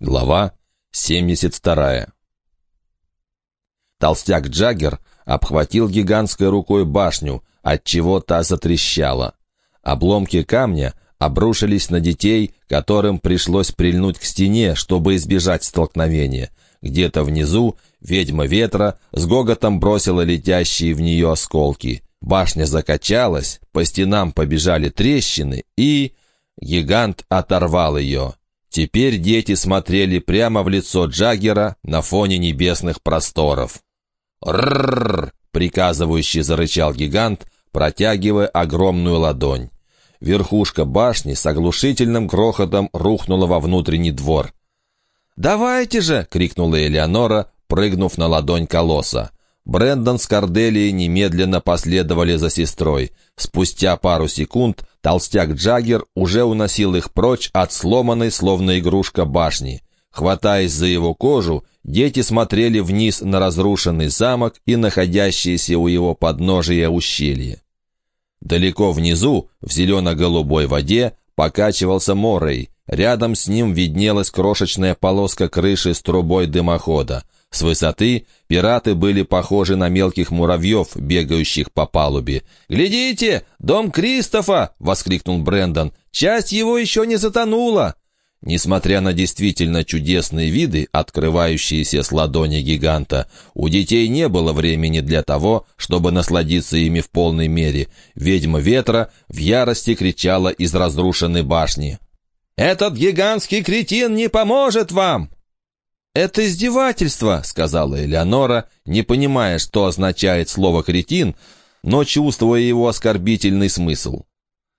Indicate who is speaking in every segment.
Speaker 1: Глава 72. Толстяк Джаггер обхватил гигантской рукой башню, отчего та затрещала. Обломки камня обрушились на детей, которым пришлось прильнуть к стене, чтобы избежать столкновения. Где-то внизу ведьма ветра с гоготом бросила летящие в нее осколки. Башня закачалась, по стенам побежали трещины, и... Гигант оторвал ее. Теперь дети смотрели прямо в лицо Джаггера на фоне небесных просторов. «Ррррр!» — приказывающий зарычал гигант, протягивая огромную ладонь. Верхушка башни с оглушительным грохотом рухнула во внутренний двор. «Давайте же!» — крикнула Элеонора, прыгнув на ладонь колосса. Брэндон с Корделией немедленно последовали за сестрой. Спустя пару секунд толстяк Джаггер уже уносил их прочь от сломанной, словно игрушка, башни. Хватаясь за его кожу, дети смотрели вниз на разрушенный замок и находящиеся у его подножия ущелье. Далеко внизу, в зелено-голубой воде, покачивался Морей. Рядом с ним виднелась крошечная полоска крыши с трубой дымохода. С высоты пираты были похожи на мелких муравьев, бегающих по палубе. «Глядите! Дом Кристофа!» — воскликнул Брендон. «Часть его еще не затонула!» Несмотря на действительно чудесные виды, открывающиеся с ладони гиганта, у детей не было времени для того, чтобы насладиться ими в полной мере. Ведьма ветра в ярости кричала из разрушенной башни. «Этот гигантский кретин не поможет вам!» «Это издевательство», — сказала Элеонора, не понимая, что означает слово «кретин», но чувствуя его оскорбительный смысл.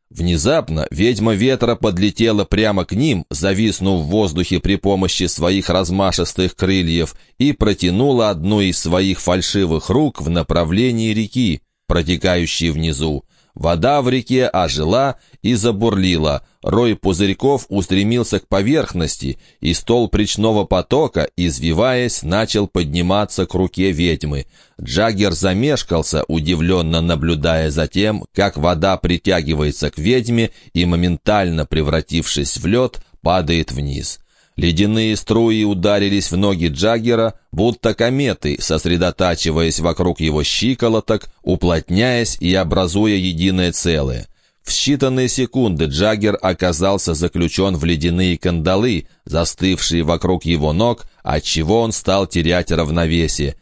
Speaker 1: Внезапно ведьма ветра подлетела прямо к ним, зависнув в воздухе при помощи своих размашистых крыльев, и протянула одну из своих фальшивых рук в направлении реки, протекающей внизу. Вода в реке ожила и забурлила, рой пузырьков устремился к поверхности, и стол речного потока, извиваясь, начал подниматься к руке ведьмы. Джаггер замешкался, удивленно наблюдая за тем, как вода притягивается к ведьме и, моментально превратившись в лед, падает вниз. Ледяные струи ударились в ноги Джаггера, будто кометы, сосредотачиваясь вокруг его щиколоток, уплотняясь и образуя единое целое. В считанные секунды Джаггер оказался заключен в ледяные кандалы, застывшие вокруг его ног, отчего он стал терять равновесие.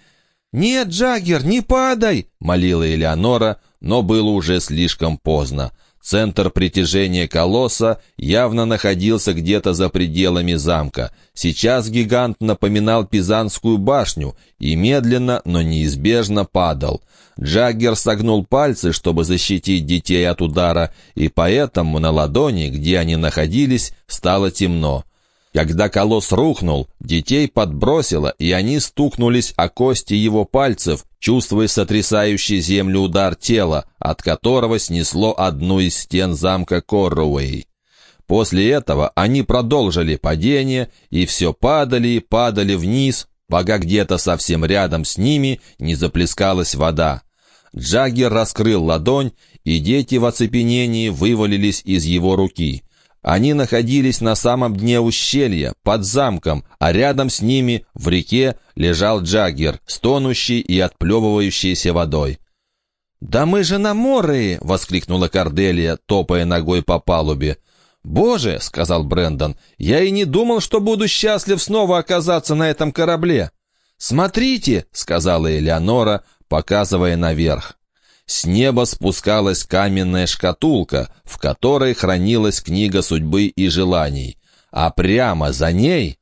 Speaker 1: «Нет, Джаггер, не падай!» — молила Элеонора, но было уже слишком поздно. Центр притяжения колосса явно находился где-то за пределами замка. Сейчас гигант напоминал Пизанскую башню и медленно, но неизбежно падал. Джаггер согнул пальцы, чтобы защитить детей от удара, и поэтому на ладони, где они находились, стало темно. Когда колосс рухнул, детей подбросило, и они стукнулись о кости его пальцев, чувствуя сотрясающий землю удар тела, от которого снесло одну из стен замка Корруэй. После этого они продолжили падение, и все падали и падали вниз, пока где-то совсем рядом с ними не заплескалась вода. Джаггер раскрыл ладонь, и дети в оцепенении вывалились из его руки — они находились на самом дне ущелья, под замком, а рядом с ними, в реке, лежал Джаггер, стонущий и отплевывающийся водой. «Да мы же на море!» — воскликнула Корделия, топая ногой по палубе. «Боже!» — сказал Брендон. «Я и не думал, что буду счастлив снова оказаться на этом корабле». «Смотрите!» — сказала Элеонора, показывая наверх. С неба спускалась каменная шкатулка, в которой хранилась книга судьбы и желаний. А прямо за ней...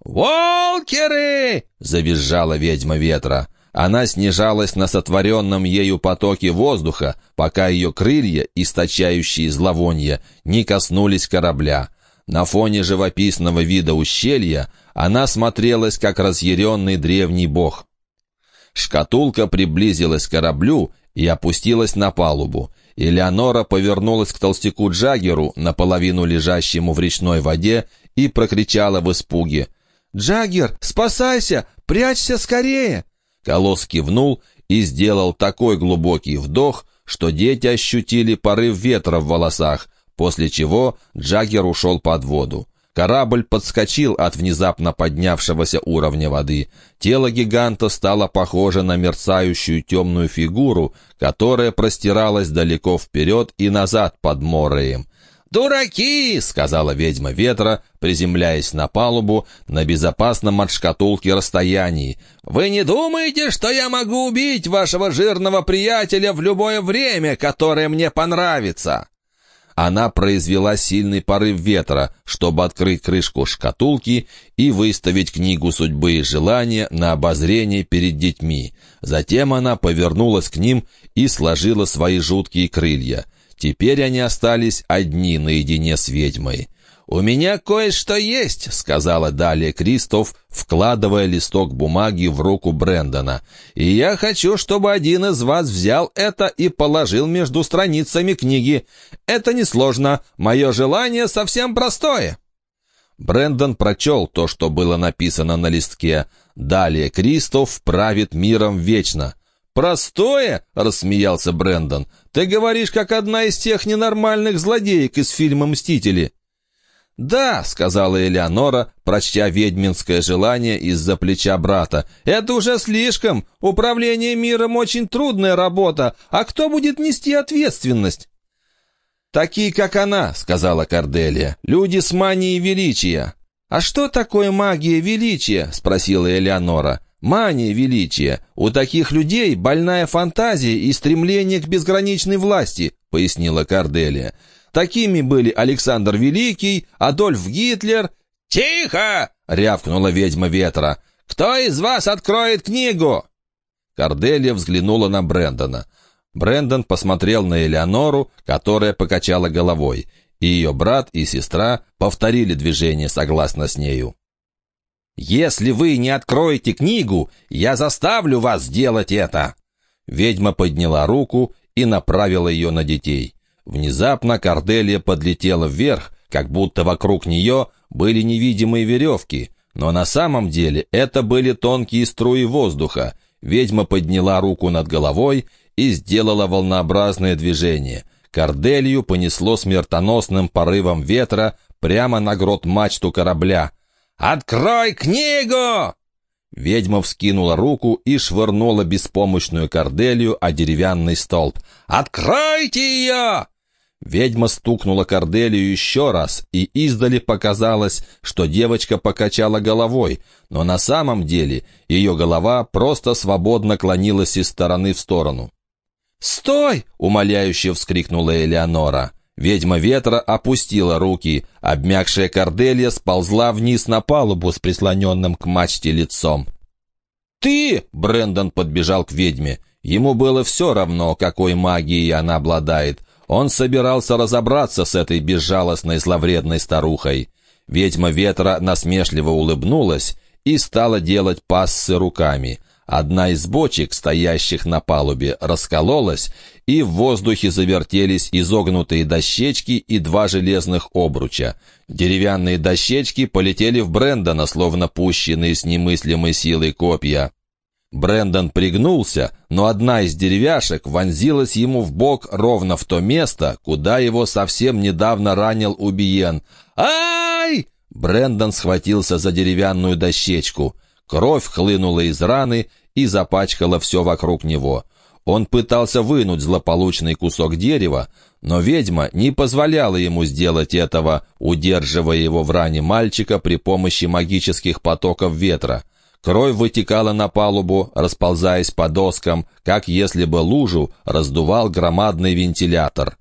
Speaker 1: «Волкеры!» — завизжала ведьма ветра. Она снижалась на сотворенном ею потоке воздуха, пока ее крылья, источающие зловонья, не коснулись корабля. На фоне живописного вида ущелья она смотрелась, как разъяренный древний бог. Шкатулка приблизилась к кораблю и опустилась на палубу. Элеонора повернулась к толстяку Джаггеру, наполовину лежащему в речной воде, и прокричала в испуге. «Джаггер, спасайся! Прячься скорее!» Колосс кивнул и сделал такой глубокий вдох, что дети ощутили порыв ветра в волосах, после чего Джаггер ушел под воду. Корабль подскочил от внезапно поднявшегося уровня воды. Тело гиганта стало похоже на мерцающую темную фигуру, которая простиралась далеко вперед и назад под мореем. «Дураки!» — сказала ведьма ветра, приземляясь на палубу на безопасном от шкатулки расстоянии. «Вы не думаете, что я могу убить вашего жирного приятеля в любое время, которое мне понравится?» Она произвела сильный порыв ветра, чтобы открыть крышку шкатулки и выставить книгу судьбы и желания на обозрение перед детьми. Затем она повернулась к ним и сложила свои жуткие крылья. Теперь они остались одни наедине с ведьмой. «У меня кое-что есть», — сказала далее Кристоф, вкладывая листок бумаги в руку Брэндона. «И я хочу, чтобы один из вас взял это и положил между страницами книги. Это несложно. Мое желание совсем простое». Брэндон прочел то, что было написано на листке. «Далее Кристоф правит миром вечно». «Простое?» — рассмеялся Брэндон. «Ты говоришь, как одна из тех ненормальных злодеек из фильма «Мстители». «Да», — сказала Элеонора, прочтя ведьминское желание из-за плеча брата, — «это уже слишком. Управление миром очень трудная работа. А кто будет нести ответственность?» «Такие, как она», — сказала Корделия, — «люди с манией величия». «А что такое магия величия?» — спросила Элеонора. «Мания величия. У таких людей больная фантазия и стремление к безграничной власти», — пояснила Корделия. Такими были Александр Великий, Адольф Гитлер. «Тихо!» — рявкнула ведьма ветра. «Кто из вас откроет книгу?» Корделия взглянула на Брэндона. Брэндон посмотрел на Элеонору, которая покачала головой, и ее брат и сестра повторили движение согласно с нею. «Если вы не откроете книгу, я заставлю вас сделать это!» Ведьма подняла руку и направила ее на детей. Внезапно Корделия подлетела вверх, как будто вокруг нее были невидимые веревки, но на самом деле это были тонкие струи воздуха. Ведьма подняла руку над головой и сделала волнообразное движение. Корделию понесло смертоносным порывом ветра прямо на грот мачту корабля. «Открой книгу!» Ведьма вскинула руку и швырнула беспомощную Корделию о деревянный столб. «Откройте ее!» Ведьма стукнула Корделию еще раз, и издали показалось, что девочка покачала головой, но на самом деле ее голова просто свободно клонилась из стороны в сторону. «Стой!» — умоляюще вскрикнула Элеонора. Ведьма ветра опустила руки, обмякшая Корделия сползла вниз на палубу с прислоненным к мачте лицом. «Ты!» — Брендон подбежал к ведьме. Ему было все равно, какой магией она обладает. Он собирался разобраться с этой безжалостной зловредной старухой. Ведьма ветра насмешливо улыбнулась и стала делать пассы руками. Одна из бочек, стоящих на палубе, раскололась, и в воздухе завертелись изогнутые дощечки и два железных обруча. Деревянные дощечки полетели в Брэндона, словно пущенные с немыслимой силой копья. Брендон пригнулся, но одна из деревяшек вонзилась ему в бок ровно в то место, куда его совсем недавно ранил Убиен. «Ай!» Брендон схватился за деревянную дощечку. Кровь хлынула из раны и запачкала все вокруг него. Он пытался вынуть злополучный кусок дерева, но ведьма не позволяла ему сделать этого, удерживая его в ране мальчика при помощи магических потоков ветра. Кровь вытекала на палубу, расползаясь по доскам, как если бы лужу раздувал громадный вентилятор.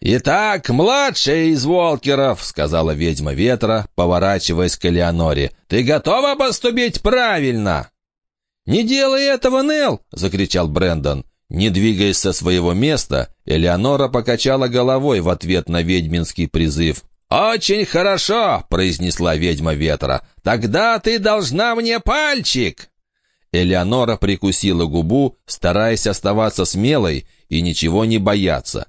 Speaker 1: «Итак, младшая из Волкеров», — сказала ведьма ветра, поворачиваясь к Элеоноре, — «ты готова поступить правильно?» «Не делай этого, Нел!» — закричал Брендон. Не двигаясь со своего места, Элеонора покачала головой в ответ на ведьминский призыв. «Очень хорошо!» — произнесла ведьма ветра. «Тогда ты должна мне пальчик!» Элеонора прикусила губу, стараясь оставаться смелой и ничего не бояться.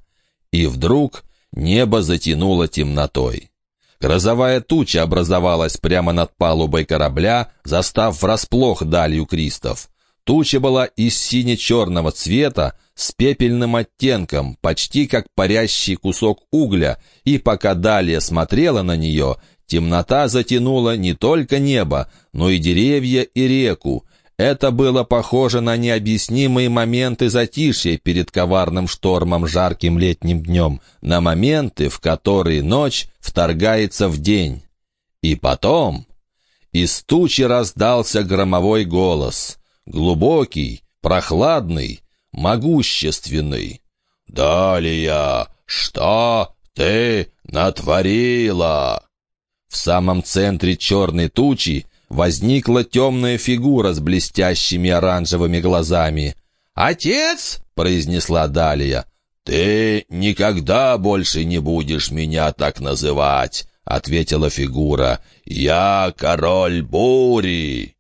Speaker 1: И вдруг небо затянуло темнотой. Грозовая туча образовалась прямо над палубой корабля, застав врасплох далью Кристов. Туча была из сине-черного цвета, с пепельным оттенком, почти как парящий кусок угля, и пока Далия смотрела на нее, Темнота затянула не только небо, но и деревья и реку. Это было похоже на необъяснимые моменты затишья перед коварным штормом жарким летним днем, на моменты, в которые ночь вторгается в день. И потом... Из тучи раздался громовой голос. Глубокий, прохладный, могущественный. «Далее, что ты натворила?» В самом центре черной тучи возникла темная фигура с блестящими оранжевыми глазами. «Отец!» — произнесла Далия. «Ты никогда больше не будешь меня так называть», — ответила фигура. «Я король бури».